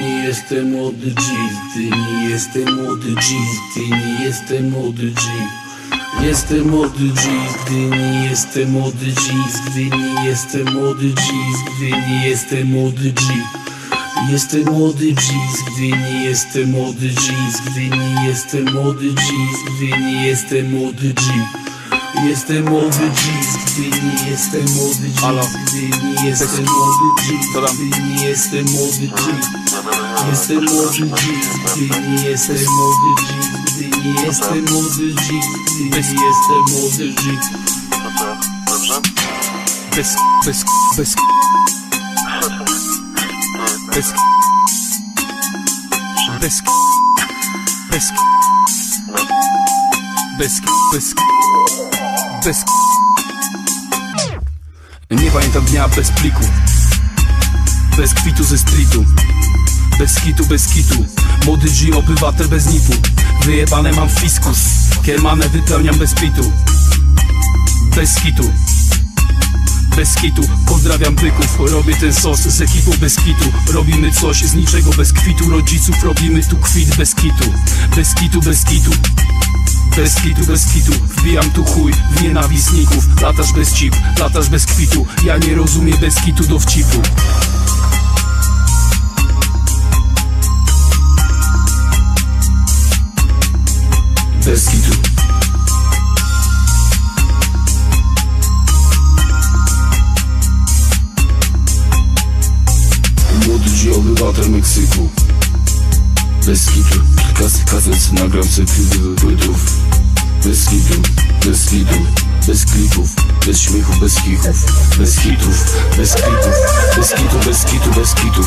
jestem młody G, ty nie jestem młody G, ty nie jestem młody G. Jestem młody G, gdy nie jestem młody G, gdy nie jestem młody G, gdy nie jestem młody G. Jestem młody G, nie jestem młody G, gdy nie jestem młody G, gdy nie jestem młody G. Jestem młody G, gdy nie jestem młody G, Halo? gdy nie jestem młody tam? gdy nie jestem młody G. Jestem młody G, gdy nie jestem młody G, gdy nie jestem młody G, gdy nie jestem młody G. Dobrze? Bez, bez, bez Bez Bez Bez Bez Bez Bez Nie pamiętam dnia bez pliku. Bez kwitu ze streetu. Bez kitu, bez kitu. Młody G, obywatel bez nipu Wyjebane mam fiskus. Kiermanę wypełniam bez pitu. Bez kitu. Bez kitu. Pozdrawiam byków, robię ten sos z ekipą bez kitu. Robimy coś z niczego bez kwitu. Rodziców robimy tu kwit bez kitu. Bez kitu, bez kitu bez kitu, bez kitu. Wbijam tu chuj w nienawistników. Latasz bez chip, latasz bez kwitu. Ja nie rozumiem bez kitu dowcipu. Bez kitu. Młody obywatel Meksyku. Bez kitu, Kas, kaset, nagram sobie płytów Bez hitu, bez hitu, bez klipów Bez śmiechu, bez chichów Bez hitów, bez klipów Bez kitu, bez kitu, bez kitów.